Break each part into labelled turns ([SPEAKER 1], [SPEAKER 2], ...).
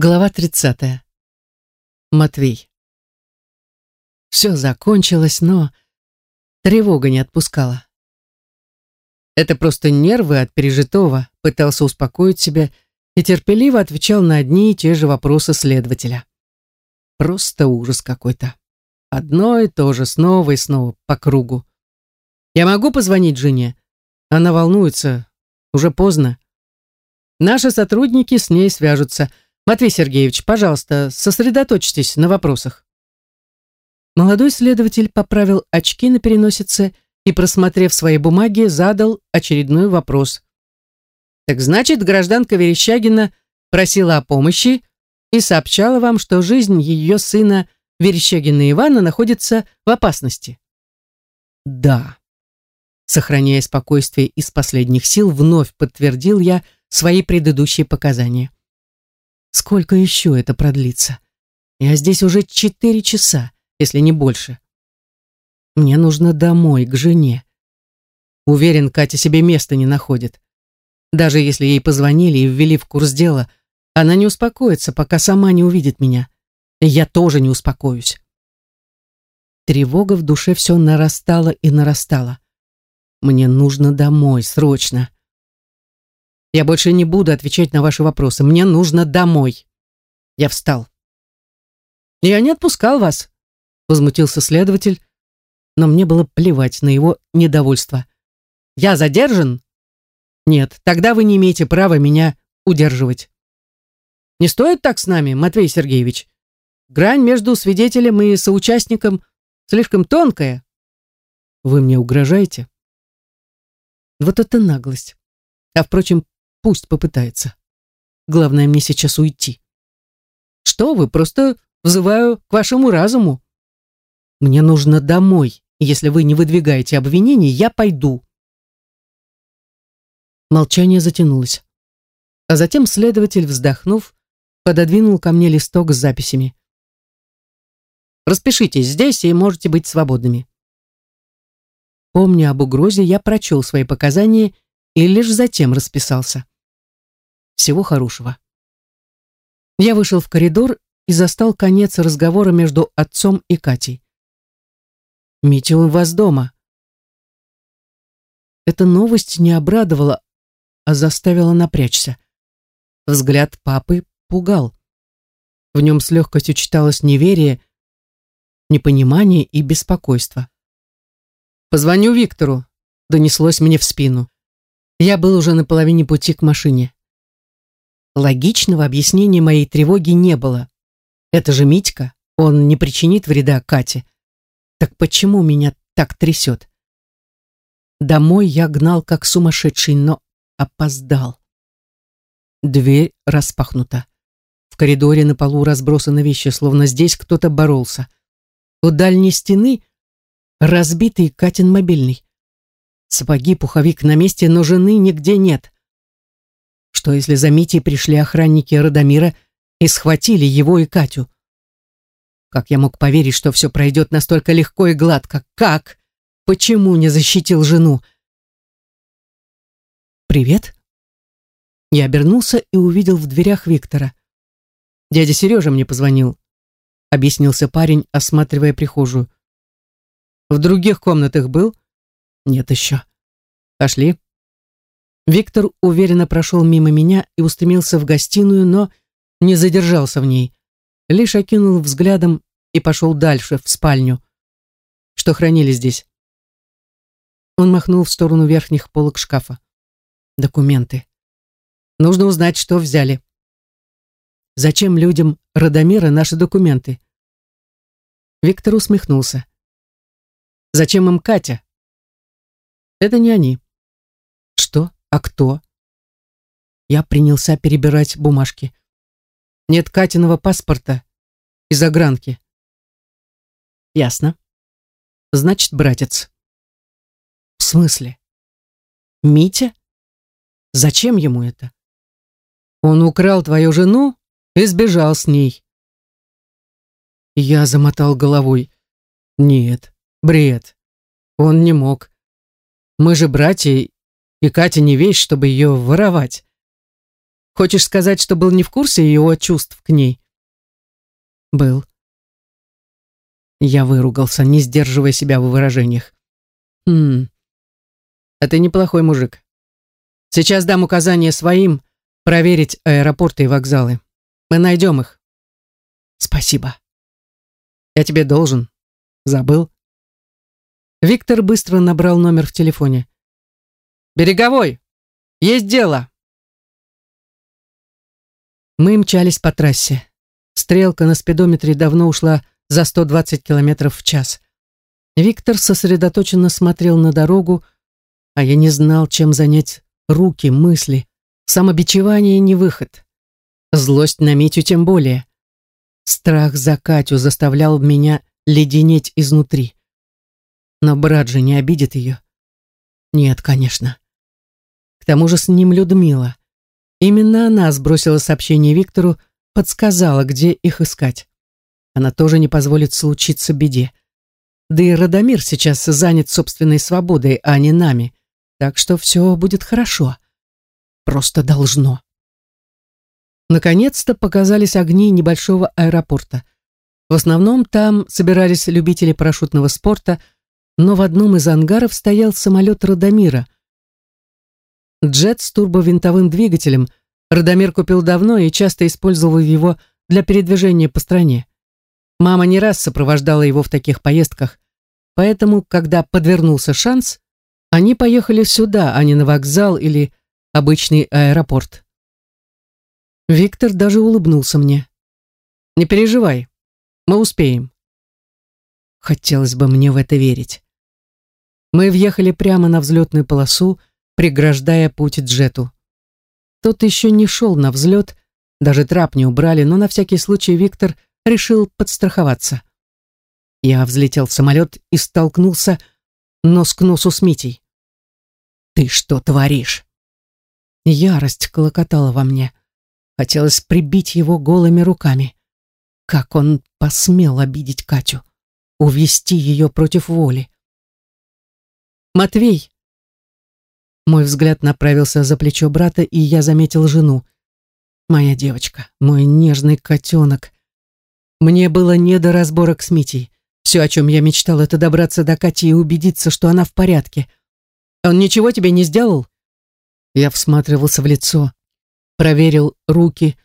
[SPEAKER 1] Глава 30. Матвей. Все закончилось, но тревога не отпускала. Это просто нервы от пережитого, пытался успокоить себя и терпеливо отвечал на одни и те же вопросы следователя. Просто ужас какой-то. Одно и то же, снова и снова, по кругу. Я могу позвонить жене? Она волнуется. Уже поздно. Наши сотрудники с ней свяжутся – Матвей Сергеевич, пожалуйста, сосредоточьтесь на вопросах. Молодой следователь поправил очки на переносице и, просмотрев свои бумаги, задал очередной вопрос. Так значит, гражданка Верещагина просила о помощи и сообщала вам, что жизнь ее сына Верещагина Ивана находится в опасности. Да. Сохраняя спокойствие из последних сил, вновь подтвердил я свои предыдущие показания. Сколько еще это продлится? Я здесь уже четыре часа, если не больше. Мне нужно домой, к жене. Уверен, Катя себе места не находит. Даже если ей позвонили и ввели в курс дела, она не успокоится, пока сама не увидит меня. я тоже не успокоюсь. Тревога в душе все нарастала и нарастала. Мне нужно домой, срочно. Я больше не буду отвечать на ваши вопросы. Мне нужно домой. Я встал. Я не отпускал вас, возмутился следователь, но мне было плевать на его недовольство. Я задержан? Нет, тогда вы не имеете права меня удерживать. Не стоит так с нами, Матвей Сергеевич. Грань между свидетелем и соучастником слишком тонкая. Вы мне угрожаете? Вот это наглость. А впрочем, Пусть попытается. Главное мне сейчас уйти. Что вы, просто взываю к вашему разуму. Мне нужно домой. Если вы не выдвигаете обвинений, я пойду. Молчание затянулось. А затем следователь, вздохнув, пододвинул ко мне листок с записями. Распишитесь здесь и можете быть свободными. Помня об угрозе, я прочел свои показания и лишь затем расписался. Всего хорошего. Я вышел в коридор и застал конец разговора между отцом и Катей. «Митя у вас дома». Эта новость не обрадовала, а заставила напрячься. Взгляд папы пугал. В нем с легкостью читалось неверие, непонимание и беспокойство. «Позвоню Виктору», — донеслось мне в спину. Я был уже на половине пути к машине. Логичного объяснения моей тревоги не было. Это же Митька, он не причинит вреда Кате. Так почему меня так трясет? Домой я гнал как сумасшедший, но опоздал. Дверь распахнута. В коридоре на полу разбросаны вещи, словно здесь кто-то боролся. У дальней стены разбитый Катин мобильный. Сапоги, пуховик на месте, но жены нигде нет. Что если за Митей пришли охранники Радомира и схватили его и Катю? Как я мог поверить, что все пройдет настолько легко и гладко? Как? Почему не защитил жену? «Привет?» Я обернулся и увидел в дверях Виктора. «Дядя Сережа мне позвонил», — объяснился парень, осматривая прихожую. «В других комнатах был?» «Нет еще». «Пошли». Виктор уверенно прошел мимо меня и устремился в гостиную, но не задержался в ней. Лишь окинул взглядом и пошел дальше, в спальню. Что хранили здесь? Он махнул в сторону верхних полок шкафа. Документы. Нужно узнать, что взяли. Зачем людям Радомира наши документы? Виктор усмехнулся. Зачем им Катя? Это не они. Что? А кто? Я принялся перебирать бумажки. Нет Катиного паспорта и загранки. Ясно. Значит, братец. В смысле? Митя? Зачем ему это? Он украл твою жену и сбежал с ней. Я замотал головой. Нет, бред. Он не мог. Мы же братья, и Катя не вещь, чтобы ее воровать. Хочешь сказать, что был не в курсе его чувств к ней? Был. Я выругался, не сдерживая себя в выражениях. Хм. А ты неплохой мужик. Сейчас дам указание своим проверить аэропорты и вокзалы. Мы найдем их. Спасибо. Я тебе должен. Забыл? Виктор быстро набрал номер в телефоне. «Береговой! Есть дело!» Мы мчались по трассе. Стрелка на спидометре давно ушла за 120 километров в час. Виктор сосредоточенно смотрел на дорогу, а я не знал, чем занять руки, мысли. Самобичевание не выход. Злость на Митю тем более. Страх за Катю заставлял меня леденеть изнутри. Но брат же не обидит ее. Нет, конечно. К тому же с ним Людмила. Именно она сбросила сообщение Виктору, подсказала, где их искать. Она тоже не позволит случиться беде. Да и Радомир сейчас занят собственной свободой, а не нами. Так что все будет хорошо. Просто должно. Наконец-то показались огни небольшого аэропорта. В основном там собирались любители парашютного спорта, но в одном из ангаров стоял самолет Радомира — Джет с турбовинтовым двигателем Радомир купил давно и часто использовал его для передвижения по стране. Мама не раз сопровождала его в таких поездках, поэтому, когда подвернулся шанс, они поехали сюда, а не на вокзал или обычный аэропорт. Виктор даже улыбнулся мне. «Не переживай, мы успеем». Хотелось бы мне в это верить. Мы въехали прямо на взлетную полосу, преграждая путь Джету. Тот еще не шел на взлет, даже трап не убрали, но на всякий случай Виктор решил подстраховаться. Я взлетел в самолет и столкнулся нос к носу с Митей. «Ты что творишь?» Ярость колокотала во мне. Хотелось прибить его голыми руками. Как он посмел обидеть Катю, увести ее против воли. «Матвей!» Мой взгляд направился за плечо брата, и я заметил жену. Моя девочка, мой нежный котенок. Мне было не до разборок с Митей. Все, о чем я мечтал, это добраться до Кати и убедиться, что она в порядке. Он ничего тебе не сделал? Я всматривался в лицо, проверил руки,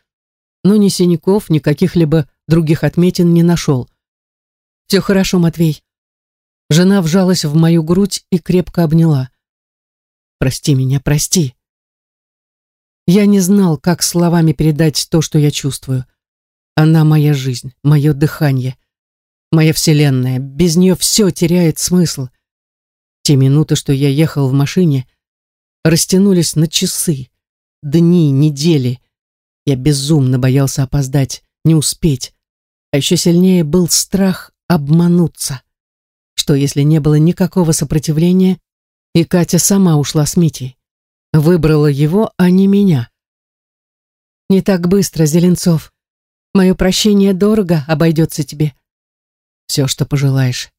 [SPEAKER 1] но ни синяков, ни каких-либо других отметин не нашел. Все хорошо, Матвей. Жена вжалась в мою грудь и крепко обняла. Прости меня, прости. Я не знал, как словами передать то, что я чувствую. Она моя жизнь, мое дыхание, моя вселенная. Без нее все теряет смысл. Те минуты, что я ехал в машине, растянулись на часы, дни, недели. Я безумно боялся опоздать, не успеть. А еще сильнее был страх обмануться. Что, если не было никакого сопротивления, и Катя сама ушла с Митей. Выбрала его, а не меня. Не так быстро, Зеленцов. Мое прощение дорого обойдется тебе. Все, что пожелаешь.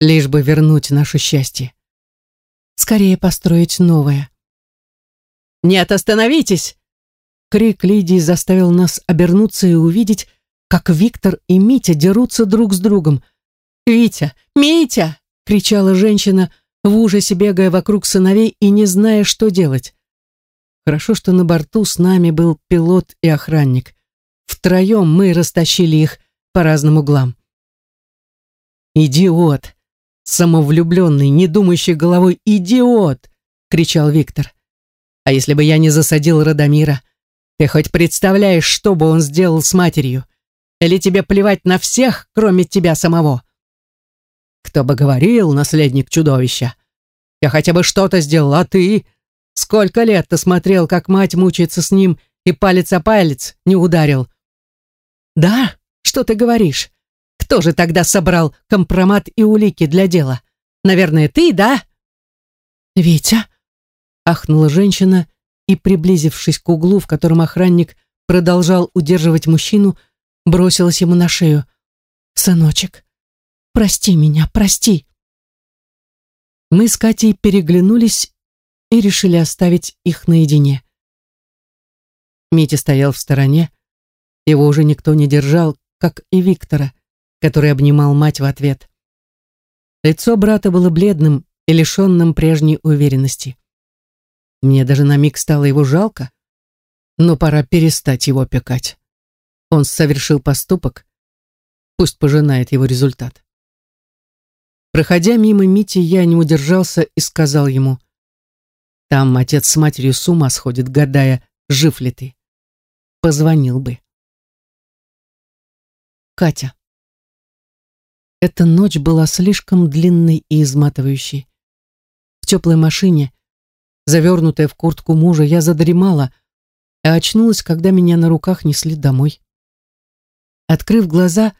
[SPEAKER 1] Лишь бы вернуть наше счастье. Скорее построить новое. «Нет, остановитесь!» Крик Лидии заставил нас обернуться и увидеть, как Виктор и Митя дерутся друг с другом. «Витя! Митя!» — кричала женщина, в ужасе бегая вокруг сыновей и не зная, что делать. Хорошо, что на борту с нами был пилот и охранник. Втроем мы растащили их по разным углам. «Идиот! Самовлюбленный, не думающий головой идиот!» — кричал Виктор. «А если бы я не засадил Радомира? Ты хоть представляешь, что бы он сделал с матерью? Или тебе плевать на всех, кроме тебя самого?» Кто бы говорил, наследник чудовища. Я хотя бы что-то сделал, а ты? Сколько лет ты смотрел, как мать мучается с ним и палец о палец не ударил? Да, что ты говоришь? Кто же тогда собрал компромат и улики для дела? Наверное, ты, да? Витя? Ахнула женщина и, приблизившись к углу, в котором охранник продолжал удерживать мужчину, бросилась ему на шею. «Сыночек, Прости меня, прости. Мы с Катей переглянулись и решили оставить их наедине. Митя стоял в стороне. Его уже никто не держал, как и Виктора, который обнимал мать в ответ. Лицо брата было бледным и лишенным прежней уверенности. Мне даже на миг стало его жалко, но пора перестать его опекать. Он совершил поступок, пусть пожинает его результат. Проходя мимо Мити, я не удержался и сказал ему, «Там отец с матерью с ума сходит, гадая, жив ли ты. Позвонил бы». Катя. Эта ночь была слишком длинной и изматывающей. В теплой машине, завернутая в куртку мужа, я задремала, а очнулась, когда меня на руках несли домой. Открыв глаза,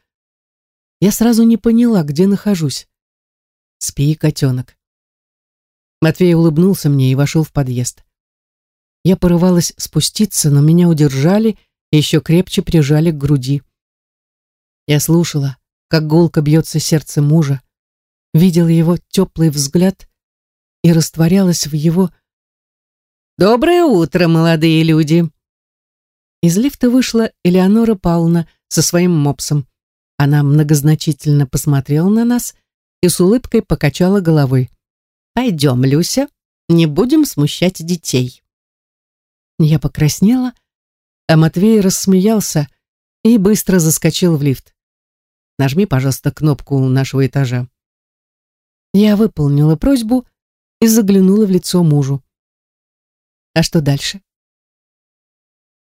[SPEAKER 1] я сразу не поняла, где нахожусь. Спи, котенок. Матвей улыбнулся мне и вошел в подъезд. Я порывалась спуститься, но меня удержали и еще крепче прижали к груди. Я слушала, как гулко бьется сердце мужа, видела его теплый взгляд и растворялась в его «Доброе утро, молодые люди!» Из лифта вышла Элеонора Павловна со своим мопсом. Она многозначительно посмотрела на нас и с улыбкой покачала головой. «Пойдем, Люся, не будем смущать детей». Я покраснела, а Матвей рассмеялся и быстро заскочил в лифт. Нажми, пожалуйста, кнопку нашего этажа. Я выполнила просьбу и заглянула в лицо мужу. А что дальше?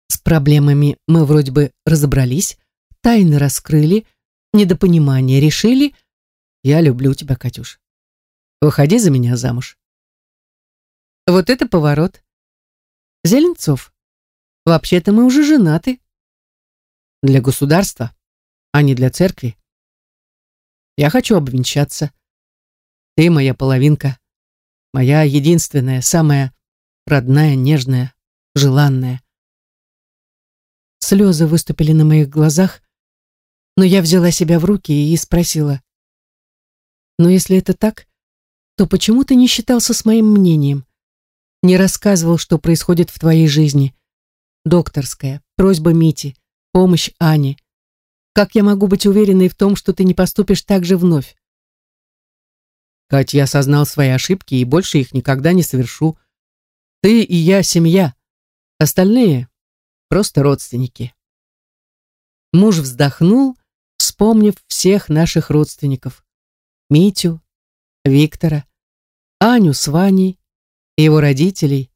[SPEAKER 1] С проблемами мы вроде бы разобрались, тайны раскрыли, недопонимание решили. Я люблю тебя, Катюш. Выходи за меня замуж. Вот это поворот. Зеленцов, вообще-то мы уже женаты. Для государства, а не для церкви. Я хочу обвенчаться. Ты моя половинка, моя единственная, самая родная, нежная, желанная. Слезы выступили на моих глазах, но я взяла себя в руки и спросила. «Но если это так, то почему ты не считался с моим мнением? Не рассказывал, что происходит в твоей жизни? Докторская, просьба Мити, помощь Ане, как я могу быть уверенной в том, что ты не поступишь так же вновь? Кать, я осознал свои ошибки и больше их никогда не совершу. Ты и я семья. Остальные просто родственники. Муж вздохнул, вспомнив всех наших родственников. Митю, Виктора, Аню с Ваней, его родителей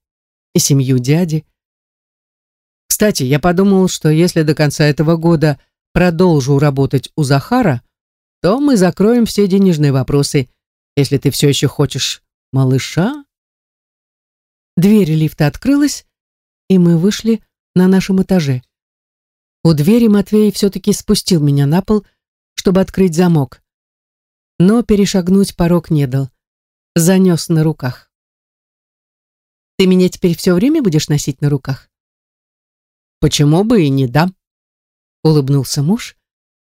[SPEAKER 1] и семью дяди. Кстати, я подумал, что если до конца этого года продолжу работать у Захара, то мы закроем все денежные вопросы, если ты все еще хочешь малыша. Дверь лифта открылась, и мы вышли на нашем этаже. У двери Матвей все-таки спустил меня на пол, чтобы открыть замок. Но перешагнуть порог не дал. Занес на руках. «Ты меня теперь все время будешь носить на руках?» «Почему бы и не да?» улыбнулся муж,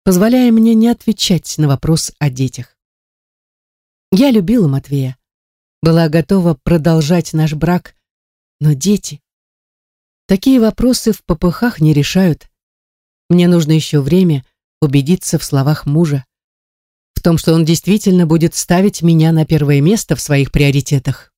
[SPEAKER 1] позволяя мне не отвечать на вопрос о детях. Я любила Матвея, была готова продолжать наш брак, но дети... Такие вопросы в попыхах не решают. Мне нужно еще время убедиться в словах мужа, в том, что он действительно будет ставить меня на первое место в своих приоритетах.